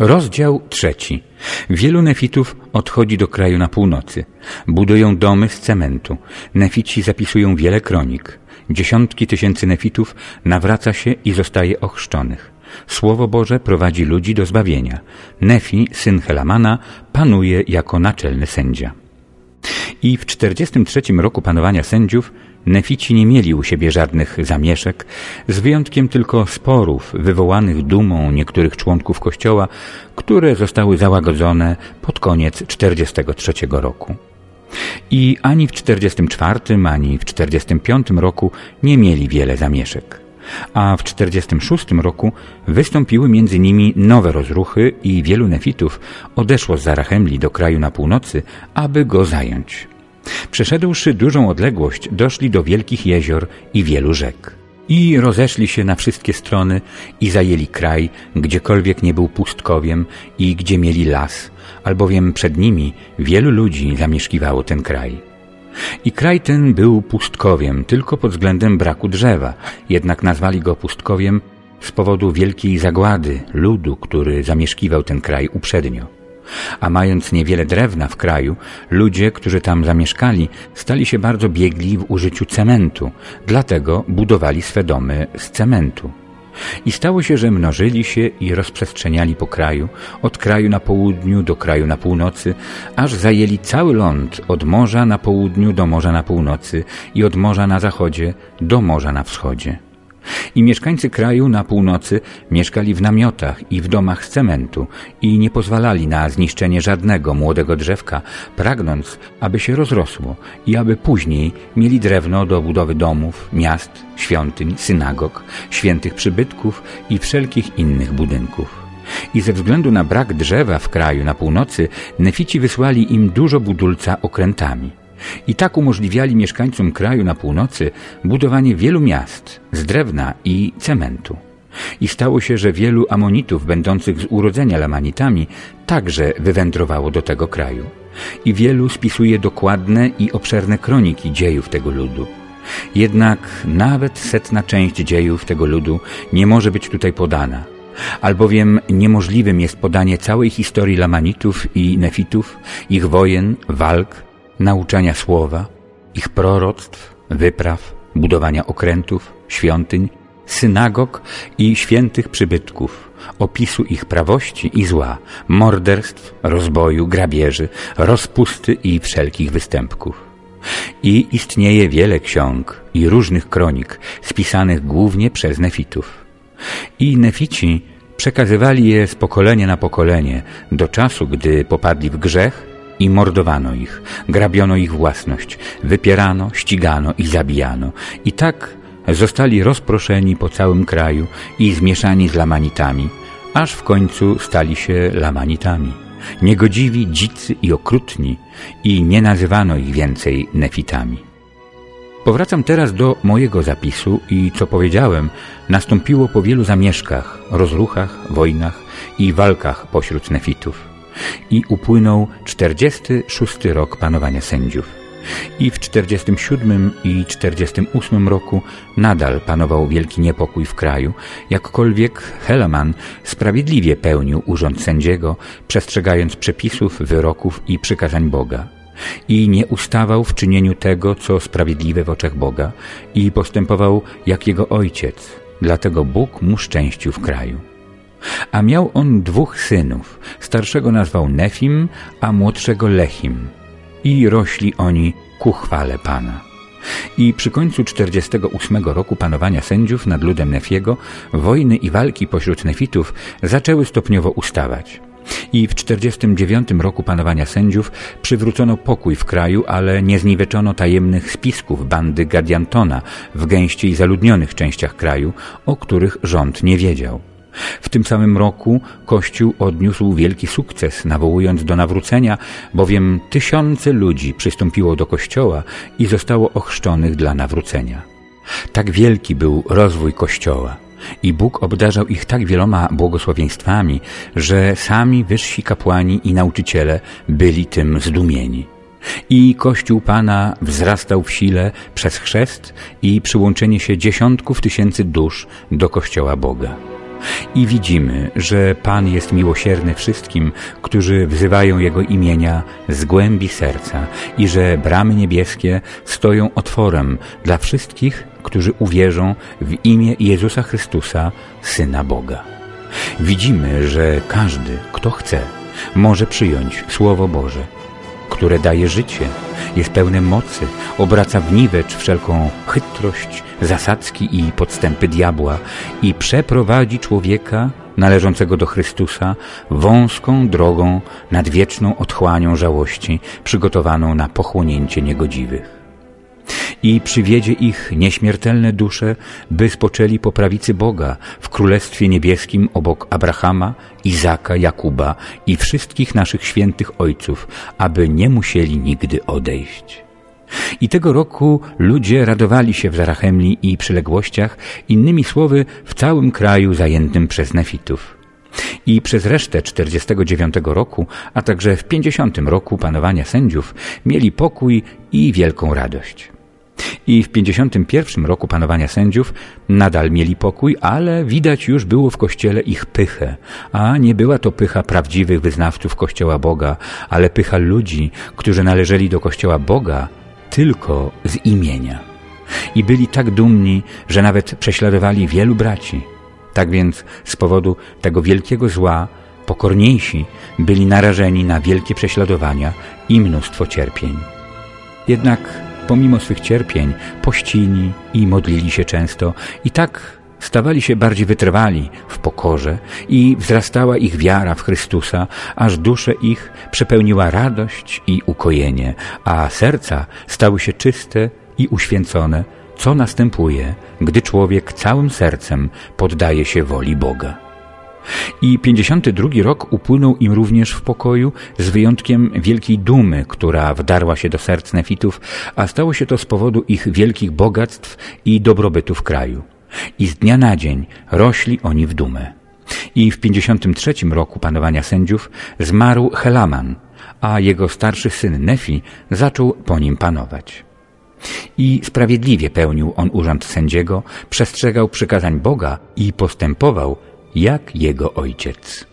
Rozdział trzeci. Wielu nefitów odchodzi do kraju na północy. Budują domy z cementu. Nefici zapisują wiele kronik. Dziesiątki tysięcy nefitów nawraca się i zostaje ochrzczonych. Słowo Boże prowadzi ludzi do zbawienia. Nefi, syn Helamana, panuje jako naczelny sędzia. I w 43 roku panowania sędziów Nefici nie mieli u siebie żadnych zamieszek, z wyjątkiem tylko sporów wywołanych dumą niektórych członków kościoła, które zostały załagodzone pod koniec 43 roku. I ani w 44, ani w 45 roku nie mieli wiele zamieszek. A w 46 roku wystąpiły między nimi nowe rozruchy i wielu nefitów odeszło z Zarachemli do kraju na północy, aby go zająć. Przeszedłszy dużą odległość, doszli do wielkich jezior i wielu rzek. I rozeszli się na wszystkie strony i zajęli kraj, gdziekolwiek nie był pustkowiem i gdzie mieli las, albowiem przed nimi wielu ludzi zamieszkiwało ten kraj. I kraj ten był pustkowiem tylko pod względem braku drzewa, jednak nazwali go pustkowiem z powodu wielkiej zagłady ludu, który zamieszkiwał ten kraj uprzednio. A mając niewiele drewna w kraju, ludzie, którzy tam zamieszkali, stali się bardzo biegli w użyciu cementu, dlatego budowali swe domy z cementu. I stało się, że mnożyli się i rozprzestrzeniali po kraju, od kraju na południu do kraju na północy, aż zajęli cały ląd od morza na południu do morza na północy i od morza na zachodzie do morza na wschodzie. I mieszkańcy kraju na północy mieszkali w namiotach i w domach z cementu i nie pozwalali na zniszczenie żadnego młodego drzewka, pragnąc, aby się rozrosło i aby później mieli drewno do budowy domów, miast, świątyń, synagog, świętych przybytków i wszelkich innych budynków. I ze względu na brak drzewa w kraju na północy, Nefici wysłali im dużo budulca okrętami. I tak umożliwiali mieszkańcom kraju na północy budowanie wielu miast z drewna i cementu. I stało się, że wielu Amonitów, będących z urodzenia Lamanitami, także wywędrowało do tego kraju. I wielu spisuje dokładne i obszerne kroniki dziejów tego ludu. Jednak nawet setna część dziejów tego ludu nie może być tutaj podana, albowiem niemożliwym jest podanie całej historii Lamanitów i Nefitów, ich wojen, walk, nauczania słowa, ich proroctw, wypraw, budowania okrętów, świątyń, synagog i świętych przybytków, opisu ich prawości i zła, morderstw, rozboju, grabieży, rozpusty i wszelkich występków. I istnieje wiele ksiąg i różnych kronik spisanych głównie przez nefitów. I nefici przekazywali je z pokolenia na pokolenie do czasu, gdy popadli w grzech i mordowano ich, grabiono ich własność, wypierano, ścigano i zabijano. I tak zostali rozproszeni po całym kraju i zmieszani z Lamanitami, aż w końcu stali się Lamanitami. Niegodziwi, dzicy i okrutni i nie nazywano ich więcej Nefitami. Powracam teraz do mojego zapisu i co powiedziałem, nastąpiło po wielu zamieszkach, rozruchach, wojnach i walkach pośród Nefitów i upłynął 46 rok panowania sędziów. I w 47 i 48 roku nadal panował wielki niepokój w kraju, jakkolwiek Helaman sprawiedliwie pełnił urząd sędziego, przestrzegając przepisów, wyroków i przykazań Boga. I nie ustawał w czynieniu tego, co sprawiedliwe w oczach Boga i postępował jak jego ojciec, dlatego Bóg mu szczęścił w kraju. A miał on dwóch synów. Starszego nazwał Nefim, a młodszego Lechim. I rośli oni ku chwale Pana. I przy końcu 48 roku panowania sędziów nad ludem Nefiego wojny i walki pośród Nefitów zaczęły stopniowo ustawać. I w 49 roku panowania sędziów przywrócono pokój w kraju, ale nie zniweczono tajemnych spisków bandy Gadiantona w gęściej zaludnionych częściach kraju, o których rząd nie wiedział. W tym samym roku Kościół odniósł wielki sukces, nawołując do nawrócenia, bowiem tysiące ludzi przystąpiło do Kościoła i zostało ochrzczonych dla nawrócenia. Tak wielki był rozwój Kościoła i Bóg obdarzał ich tak wieloma błogosławieństwami, że sami wyżsi kapłani i nauczyciele byli tym zdumieni. I Kościół Pana wzrastał w sile przez chrzest i przyłączenie się dziesiątków tysięcy dusz do Kościoła Boga. I widzimy, że Pan jest miłosierny wszystkim, którzy wzywają Jego imienia z głębi serca i że bramy niebieskie stoją otworem dla wszystkich, którzy uwierzą w imię Jezusa Chrystusa, Syna Boga. Widzimy, że każdy, kto chce, może przyjąć Słowo Boże, które daje życie, jest pełne mocy, obraca w niwecz wszelką chytrość, zasadzki i podstępy diabła i przeprowadzi człowieka należącego do Chrystusa wąską drogą nad wieczną otchłanią żałości, przygotowaną na pochłonięcie niegodziwych i przywiedzie ich nieśmiertelne dusze, by spoczęli po prawicy Boga w Królestwie Niebieskim obok Abrahama, Izaka, Jakuba i wszystkich naszych świętych ojców, aby nie musieli nigdy odejść. I tego roku ludzie radowali się w Zarachemli i przyległościach, innymi słowy w całym kraju zajętym przez nefitów. I przez resztę 49 roku, a także w 50 roku panowania sędziów mieli pokój i wielką radość. I w 51 roku panowania sędziów nadal mieli pokój, ale widać już było w kościele ich pychę, a nie była to pycha prawdziwych wyznawców Kościoła Boga, ale pycha ludzi, którzy należeli do Kościoła Boga tylko z imienia. I byli tak dumni, że nawet prześladowali wielu braci. Tak więc z powodu tego wielkiego zła pokorniejsi byli narażeni na wielkie prześladowania i mnóstwo cierpień. Jednak pomimo swych cierpień pościli i modlili się często i tak stawali się bardziej wytrwali w pokorze i wzrastała ich wiara w Chrystusa, aż dusze ich przepełniła radość i ukojenie, a serca stały się czyste i uświęcone, co następuje, gdy człowiek całym sercem poddaje się woli Boga. I 52 rok upłynął im również w pokoju, z wyjątkiem wielkiej dumy, która wdarła się do serc nefitów, a stało się to z powodu ich wielkich bogactw i dobrobytu w kraju. I z dnia na dzień rośli oni w dumę. I w 53 roku panowania sędziów zmarł Helaman, a jego starszy syn Nefi zaczął po nim panować. I sprawiedliwie pełnił on urząd sędziego, przestrzegał przykazań Boga i postępował jak jego ojciec.